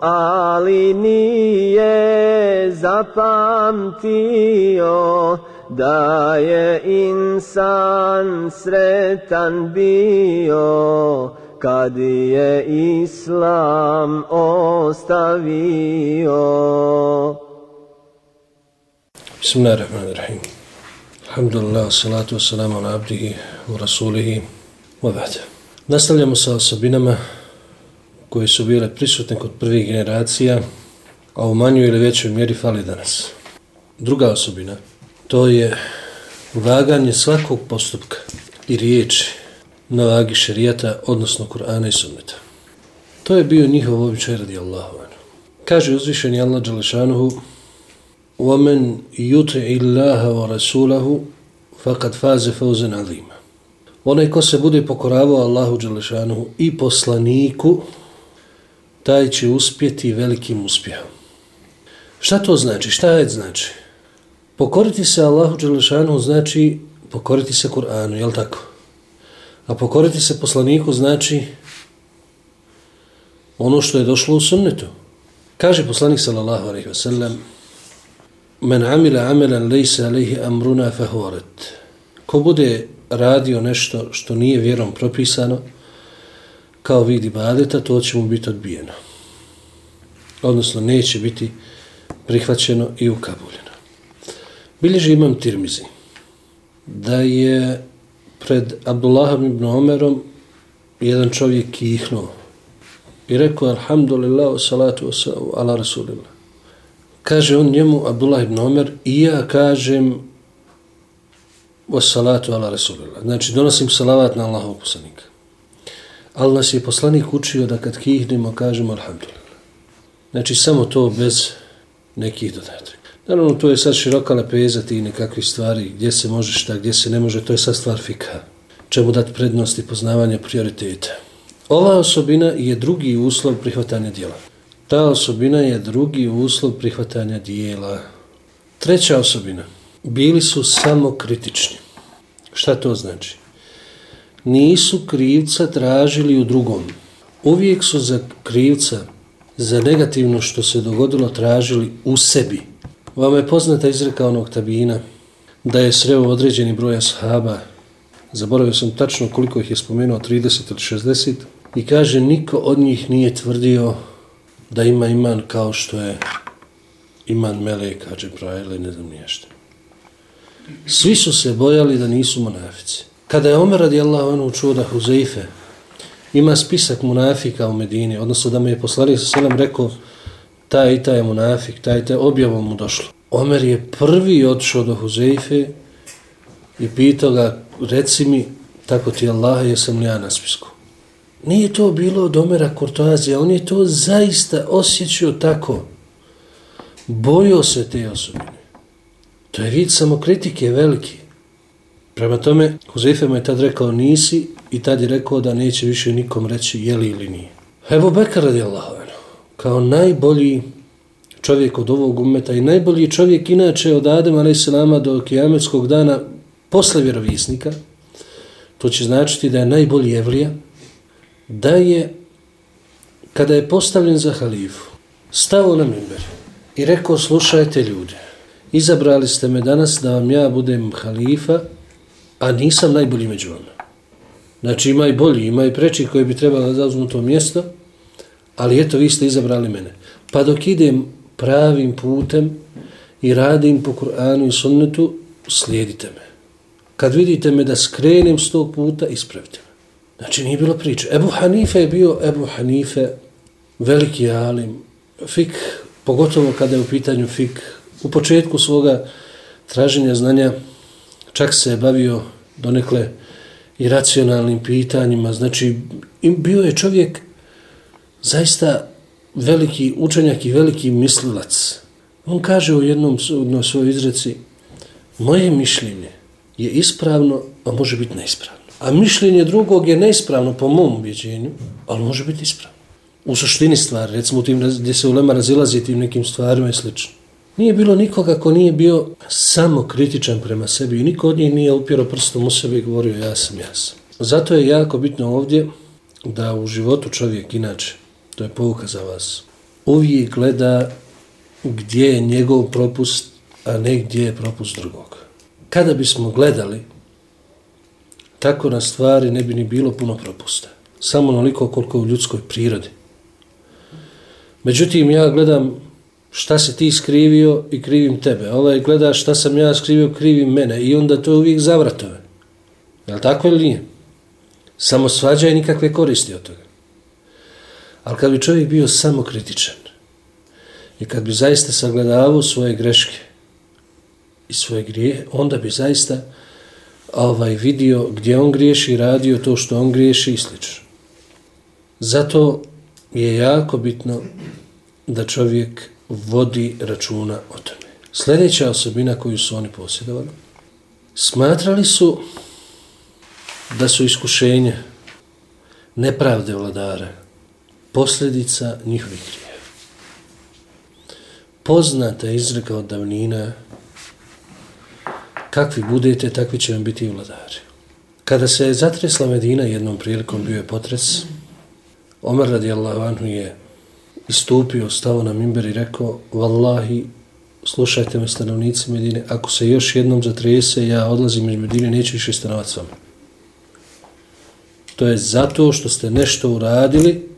ali nije zapamtio da je insan sretan bio. Kad je islam ostavio. Bismillahirrahmanirrahim. Alhamdulillah, salatu wassalamu ala abdihi wa rasulihi wa ba'da. Nastavljamo sa osobinama koje su bile prisutne kod prvih generacija, a u manju ili većoj mjeri fali danas. Druga osobina, to je ulaganje svakog postupka i riječi na vagi šerijata, odnosno Kur'ana i Sunneta. To je bio njihov običaj radi Allahu. Kaže uzvišeni Allah Đalešanuhu وَمَنْ يُتِعِ اللَّهَ وَرَسُولَهُ فَقَدْ فَازَ فَوْزًا عَظِيمًا Onaj ko se bude pokoravao Allahu Đalešanuhu i poslaniku, taj će uspjeti velikim uspjehom. Šta to znači? Šta je znači? Pokoriti se Allahu Đelešanu znači pokoriti se Kur'anu, je tako? A pokoriti se poslaniku znači ono što je došlo u sunnetu. Kaže poslanik sallallahu alaihi wasallam Men amila amelan lejse alaihi amruna fahoret Ko bude radio nešto što nije vjerom propisano, kao vidi badeta, to će mu biti odbijeno. Odnosno, neće biti prihvaćeno i ukabuljeno. Bilježi imam tirmizi da je pred Abdullahom ibn Omerom jedan čovjek kihnuo i rekao Alhamdulillah, salatu ala Rasulillah. Kaže on njemu, Abdullah ibn Omer, i ja kažem o salatu ala Rasulillah. Znači, donosim salavat na Allahov poslanika. Allah se je poslanik učio da kad kihnemo, kažemo Alhamdulillah. Znači, samo to bez nekih dodataka. Naravno, to je sad široka lepeza ti nekakve stvari, gdje se može šta, gdje se ne može, to je sad stvar fika. Čemu dati prednost i poznavanje prioriteta. Ova osobina je drugi uslov prihvatanja dijela. Ta osobina je drugi uslov prihvatanja dijela. Treća osobina. Bili su samokritični. Šta to znači? Nisu krivca tražili u drugom. Uvijek su za krivca, za negativno što se dogodilo, tražili u sebi. Vama je poznata izreka onog tabina da je sreo određeni broj ashaba, zaboravio sam tačno koliko ih je spomenuo, 30 ili 60, i kaže niko od njih nije tvrdio da ima iman kao što je iman Meleka, Džebraila i ne znam niješte. Svi su se bojali da nisu monafici. Kada je Omer radijallahu anhu čuo da Huzeife ima spisak munafika u Medini, odnosno da mu je poslanik sa selam rekao taj i taj je munafik, taj i taj objavom mu došlo. Omer je prvi odšao do Huzeife i pitao ga, reci mi, tako ti Allah, jesam li ja na spisku. Nije to bilo od Omera Kurtoazija, on je to zaista osjećao tako. Bojio se te osobine. To je vid samokritike veliki. Prema tome, Huzefe mu je tad rekao nisi i tad je rekao da neće više nikom reći je li ili nije. Evo Bekar radi Allah, kao najbolji čovjek od ovog umeta i najbolji čovjek inače od Adema a.s. do kijametskog dana posle vjerovisnika, to će značiti da je najbolji evlija, da je, kada je postavljen za halifu, stao na mimber i rekao, slušajte ljude, izabrali ste me danas da vam ja budem halifa, a nisam najbolji među vama. Znači ima i bolji, ima i preči koji bi trebali da uzmu to mjesto, ali eto vi ste izabrali mene. Pa dok idem pravim putem i radim po Kur'anu i sunnetu, slijedite me. Kad vidite me da skrenem s tog puta, ispravite me. Znači nije bilo priče. Ebu Hanife je bio Ebu Hanife, veliki alim, fik, pogotovo kada je u pitanju fik, u početku svoga traženja znanja, čak se je bavio donekle i racionalnim pitanjima, znači bio je čovjek zaista veliki učenjak i veliki mislilac. On kaže u jednom na svojoj izreci, moje mišljenje je ispravno, a može biti neispravno. A mišljenje drugog je neispravno po mom ubjeđenju, ali može biti ispravno. U suštini stvari, recimo u tim gdje se ulema razilazi tim nekim stvarima i slično. Nije bilo nikoga ko nije bio samo kritičan prema sebi i niko od njih nije upjero prstom u sebi i govorio ja sam, ja sam. Zato je jako bitno ovdje da u životu čovjek inače, to je pouka za vas, uvijek gleda gdje je njegov propust, a ne gdje je propust drugog. Kada bismo gledali tako na stvari ne bi ni bilo puno propusta. Samo onoliko koliko u ljudskoj prirodi. Međutim, ja gledam šta se ti skrivio i krivim tebe. Ovaj gleda šta sam ja skrivio, krivim mene. I onda to je uvijek zavratove. Je li tako ili nije? Samo svađa i nikakve koristi od toga. Ali kad bi čovjek bio samo kritičan i kad bi zaista sagledavao svoje greške i svoje grije, onda bi zaista ovaj vidio gdje on griješi, radio to što on griješi i slično. Zato je jako bitno da čovjek vodi računa o tome. Sljedeća osobina koju su oni posjedovali, smatrali su da su iskušenje nepravde vladara posljedica njihovih grija. Poznata izreka od davnina kakvi budete, takvi će vam biti i vladari. Kada se je zatresla Medina jednom prilikom bio je potres, Omer radijallahu anhu je istupio, stao na mimber i rekao, Wallahi, slušajte me stanovnici Medine, ako se još jednom zatrese, ja odlazim iz Medine, neću više stanovati s vama. To je zato što ste nešto uradili,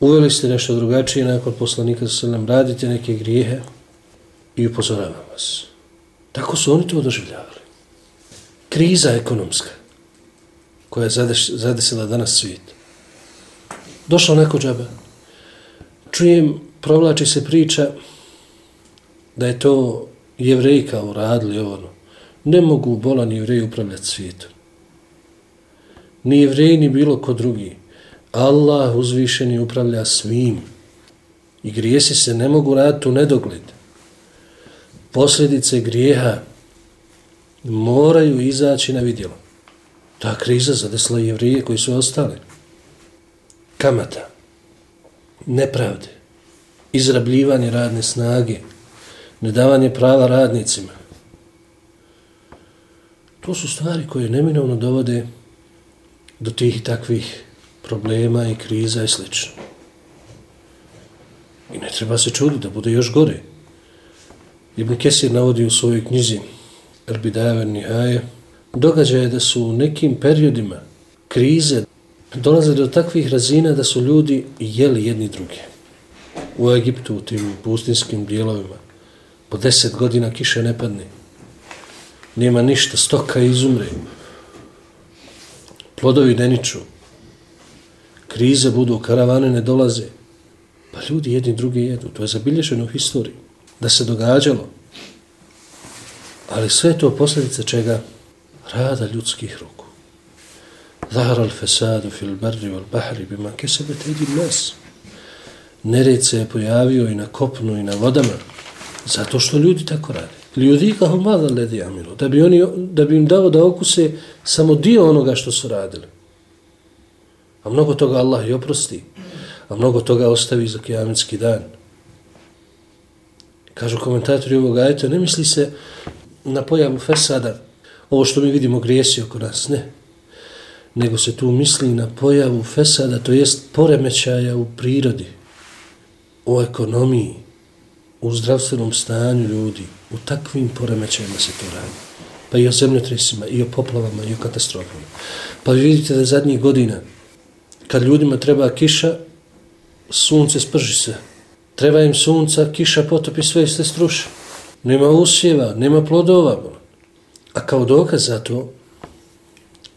uveli ste nešto drugačije nakon poslanika sa selem, radite neke grijehe i upozoravam vas. Tako su oni to doživljavali. Kriza ekonomska koja je zadesila danas svijet. Došao neko džabe, čujem, provlači se priča da je to jevrejka uradili ono. Ne mogu bolan jevreji upravljati svijetom. Ni jevreji, ni bilo ko drugi. Allah uzvišeni upravlja svim. I grijesi se ne mogu raditi u nedogled. Posljedice grijeha moraju izaći na vidjelo. Ta kriza zadesla jevrije koji su ostali. Kamata nepravde, izrabljivanje radne snage, nedavanje prava radnicima. To su stvari koje neminovno dovode do tih takvih problema i kriza i slično. I ne treba se čuditi da bude još gore. Ibn Kesir navodi u svojoj knjizi Erbidaver Nihaje događaje da su u nekim periodima krize dolaze do takvih razina da su ljudi jeli jedni druge. U Egiptu, u tim pustinskim dijelovima, po deset godina kiše ne padne. nema ništa, stoka izumre, plodovi ne niču, krize budu, karavane ne dolaze, pa ljudi jedni drugi jedu, to je zabilježeno u historiji, da se događalo, ali sve to posljedice čega? Rada ljudskih ruku. ظهر al fesadu fil barri wal bahri bima الناس tedi nas. Nered se je pojavio i na kopnu i na vodama, zato što ljudi tako rade. Ljudi kao mada ledi amilo, da bi, oni, da bi im dao da okuse samo dio onoga što su radili. A mnogo toga Allah i oprosti, a mnogo toga ostavi za kijamitski dan. Kažu komentatori ovog ajeta, ne misli se na pojavu fesada, ovo što mi vidimo grijesi oko nas, ne. Nego se tu misli na pojavu fesada, to jest poremećaja u prirodi, u ekonomiji, u zdravstvenom stanju ljudi, u takvim poremećajima se to radi. Pa i o zemljotresima, i o poplavama, i o katastrofama. Pa vi vidite da zadnjih godina, kad ljudima treba kiša, sunce sprži se. Treba im sunca, kiša potopi sve i se struši. Nema usjeva, nema plodova. A kao dokaz za to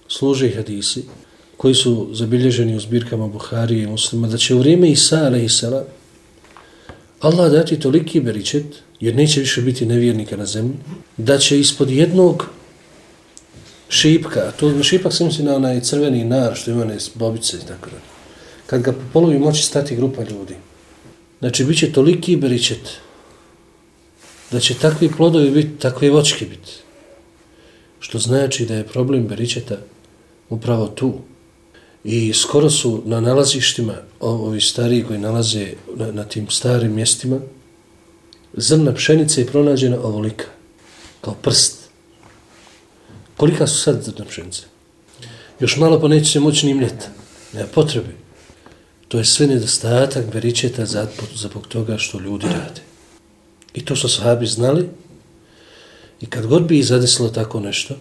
služe hadisi koji su zabilježeni u zbirkama Buharije i muslima, da će u vrijeme Isa, a.s. Allah dati toliki beričet, jer neće više biti nevjernika na zemlji, da će ispod jednog šipka, to šipak se misli na onaj crveni nar što ima ne bobice i tako da. Kad ga po polovi moći stati grupa ljudi. Znači, bit će toliki beričet da će takvi plodovi biti, takve vočke biti. Što znači da je problem beričeta upravo tu. I skoro su na nalazištima ovi stariji koji nalaze na, na tim starim mjestima, zrna pšenice je pronađena ovolika, kao prst. Kolika su sad zrna pšenice? Još malo pa neće se moći ni mljeta. Nema potrebe. To je sve nedostatak beričeta zbog toga što ljudi rade. I to su sahabi znali. I kad god bi zadesilo tako nešto,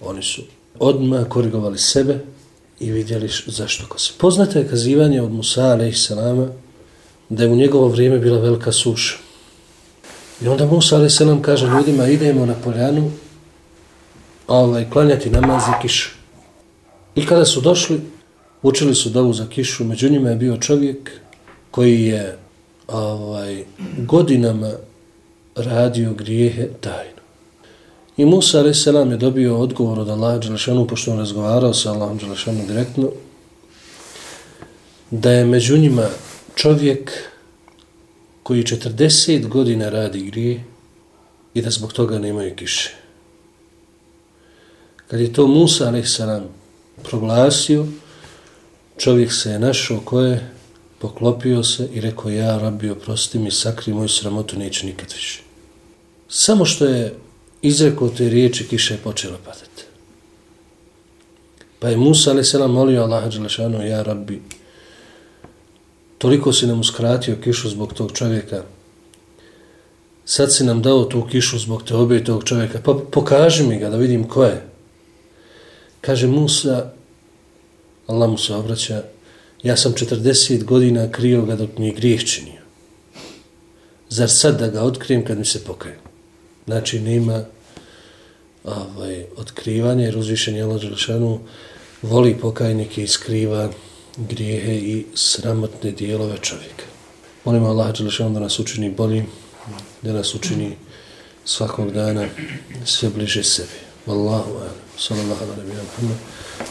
oni su odmah korigovali sebe i vidjeli zašto ko se. Poznato je kazivanje od Musa a.s. da je u njegovo vrijeme bila velika suša. I onda Musa a.s. kaže ljudima idemo na poljanu ovaj, klanjati namaz i kišu. I kada su došli, učili su dovu za kišu, među njima je bio čovjek koji je ovaj, godinama radio grijehe tajno. I Musa a.s. je dobio odgovor od Allaha Đelešanu, pošto on razgovarao sa Allahom Đelešanu direktno, da je među njima čovjek koji 40 godina radi grije i da zbog toga nemaju kiše. Kad je to Musa a.s. proglasio, čovjek se je našao koje poklopio se i rekao, ja, rabi, oprosti mi, sakri moju sramotu, neću nikad više. Samo što je izrekao te riječi, kiša je počela padati. Pa je Musa, a.s. molio Allaha Đelešanu, ja, rabbi, toliko si nam uskratio kišu zbog tog čovjeka, sad si nam dao tu kišu zbog te obje tog čovjeka, pa pokaži mi ga da vidim ko je. Kaže Musa, Allah mu se obraća, ja sam 40 godina krio ga dok mi je grijeh činio. Zar sad da ga otkrijem kad mi se pokajem? Znači, nema ovaj, otkrivanja jer uzvišen je Allah voli pokajnike i skriva grijehe i sramotne dijelove čovjeka. Molim Allah Đelšanu da nas učini boljim, da nas učini svakog dana sve bliže sebi. Wallahu a'lam. Sallallahu alaihi wa sallam.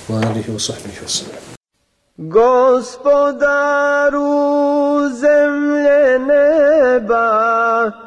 Wa alihi wa sahbihi wa sallam. Gospodaru zemlje neba,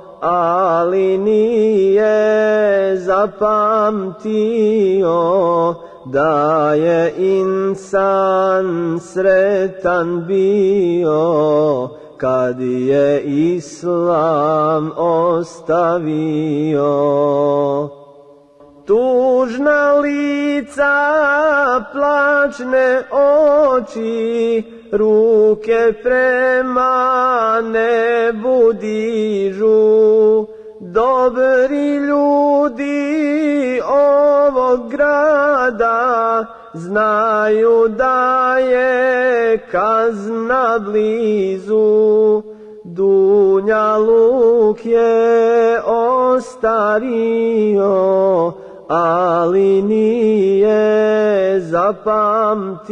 ali nije zapamtio da je insan sretan bio kad je islam ostavio. tužna lica, plačne oči, ruke prema nebu dižu. Dobri ljudi ovog grada znaju da je kazna blizu. Dunja luk je ostario, ali nije zapamtio